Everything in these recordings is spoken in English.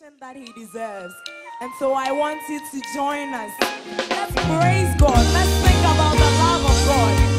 recognition that he deserves. And so I want you to join us. Let's praise God. Let's think about the love of God.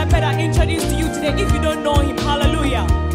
shepherd I introduce to you today if you don't know him. Hallelujah.